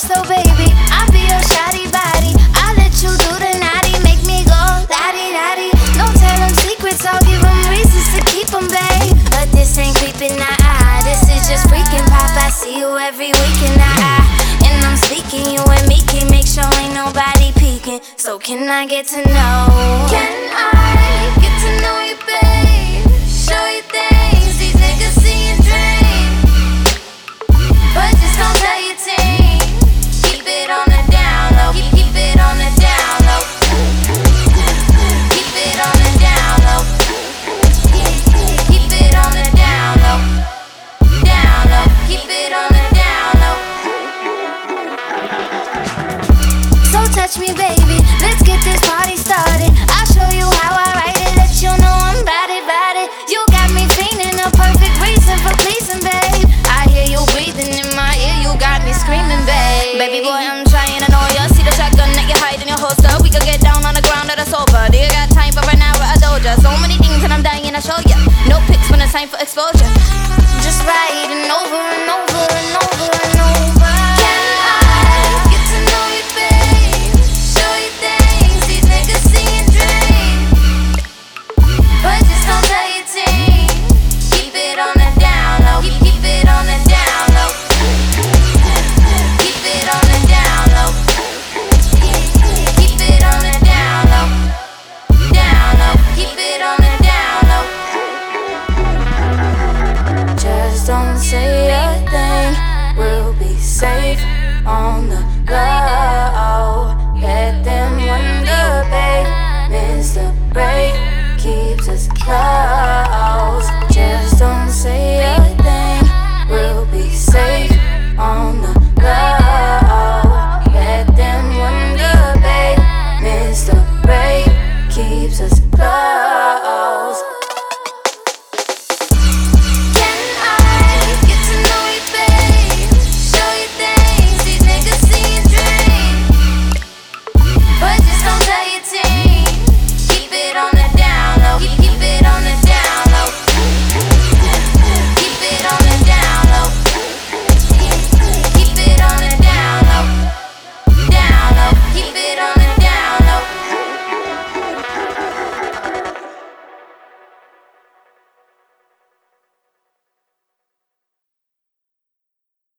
so baby, I'll be your shoddy body. I'll let you do the naughty, make me go lottie lottie. Don't tell them secrets, I'll give them reasons to keep them, babe. But this ain't creeping, nah, ah. This is just freaking pop. I see you every weekend, nah, ah. And I'm speaking, you and me can make sure ain't nobody peeking. So can I get to know? Can I get to know? touch me, baby. Let's get this party started. I'll show you how I write it. Let you know I'm bad, it, about it. You got me feeling a perfect reason for pleasing, babe. I hear you breathing in my ear. You got me screaming, babe. Baby boy, Don't say a thing. We'll be safe on the low. Let them wonder, babe. Mr. the keeps us close. Just don't say a thing. We'll be safe on the low. Get them when the payments the keeps us close.